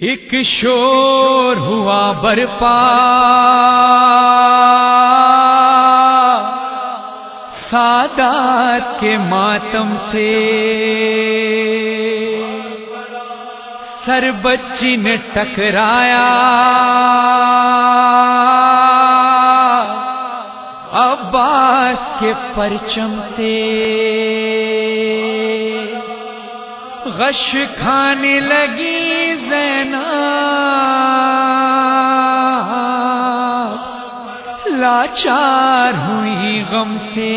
ایک شور ہوا برپا۔ سادات کے ماتم سے سر بچی نے ٹکرایا۔ عباس کے پرچم سے غش کھانے لگی زینا لاچار ہوئی غم سے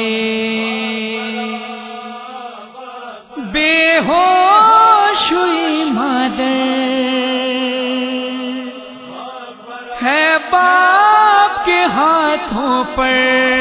بے ہوش ہوئی مادر ہے باپ کے ہاتھوں پر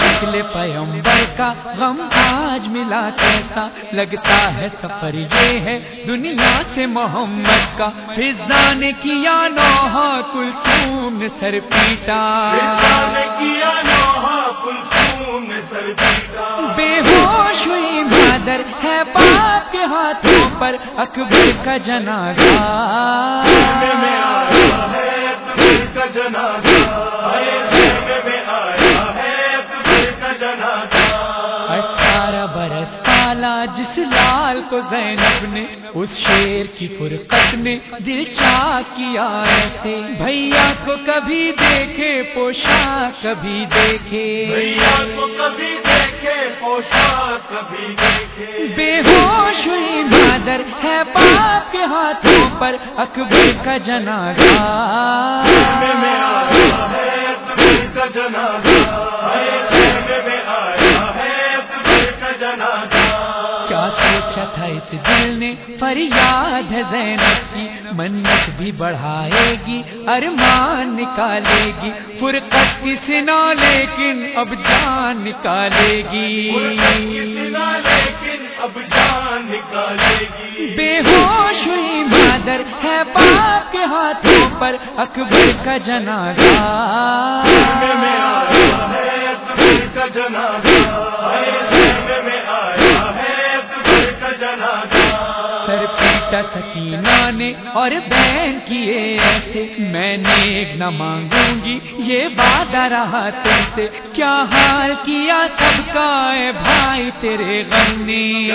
شکل پیمبر کا غم آج ملا کیسا؟ لگتا ہے سفر یہ ہے دنیا سے محمد کا۔ فضا نے کیا نوحا کلثوم نے سر پیٹا۔ بے ہوش ہوئی مادر ہے باپ کے ہاتھوں پر اکبر کا جنازہ۔ اٹھارہ لال کو زینب نے اس شیر کی فرقت نے دل چاہ کیا ایسے بھیا کو کبھی دیکھے پوشا کبھی دیکھے۔ بے ہوش ہوئی مادر ہے باپ کے ہاتھوں پر اکبر کا جنازہ۔ کیا سوچا تھا اس دل نے فریاد ہے زینب کی منت بھی بڑھائے گی ارمان نکالے گی۔ فرقت کی سنا لیکن اب جان نکالے گی۔ اب جان نکالے گی۔ بے ہوش ہوئی مادر ہے باپ کے ہاتھوں پر اکبر کا جنازہ۔ کا جنازہ۔ سر پیٹا سکینہ نے اور بہن کیے ایسے میں نیک نہ مانگوں گی یہ وعدہ رہا تم سے۔ کیا حال کیا سب کا؟ اے بھائی تیرے غم نے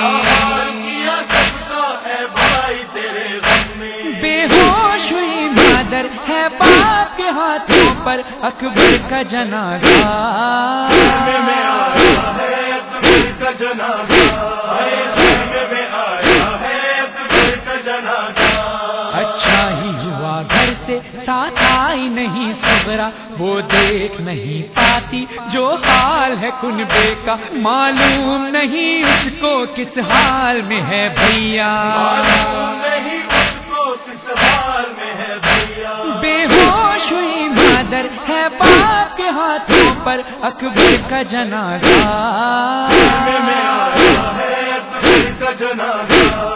بے ہوش ہوئی مادر ہے باپ کے ہاتھوں پر اکبر کا جنازہ۔ جنازہ۔ آئی نہیں صبرا وہ دیکھ نہیں پاتی۔ جو حال ہے کنبے کا معلوم نہیں اس کو کس حال میں ہے بھیا۔ بے ہوش ہوئی مادر ہے باپ کے ہاتھوں پر اکبر کا جنازہ۔ کا جنازہ۔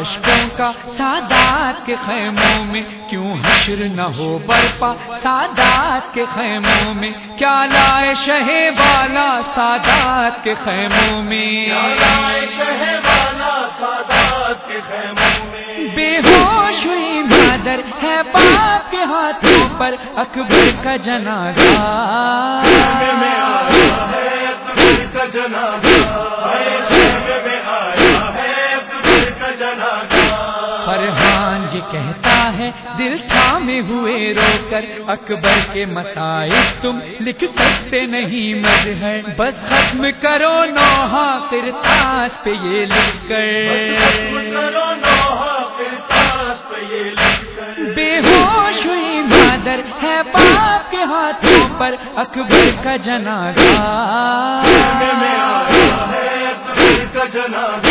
اشکوں کا سادات کے خیموں میں کیوں حشر نہ ہو برپا؟ سادات کے خیموں میں کیا لائے شہ والا سادات کے خیموں میں؟ بے ہوش ہوئی مادر ہے باپ کے ہاتھوں پر اکبر کا جنازہ۔ جنازہ۔ فرحان یہ کہتا ہے، دل تھامے ہوئے رو کر اکبر کے مسائل تم لکھ سکتے نہیں مظہر۔ بس ختم کرو نوحا کرتاس لکھ کر نوحہ کرتاس پہ یہ لکھ کر۔ بے ہوش ہوئی مادر ہے باپ کے ہاتھوں پر، اکبر کا جنازہ۔ جنازہ۔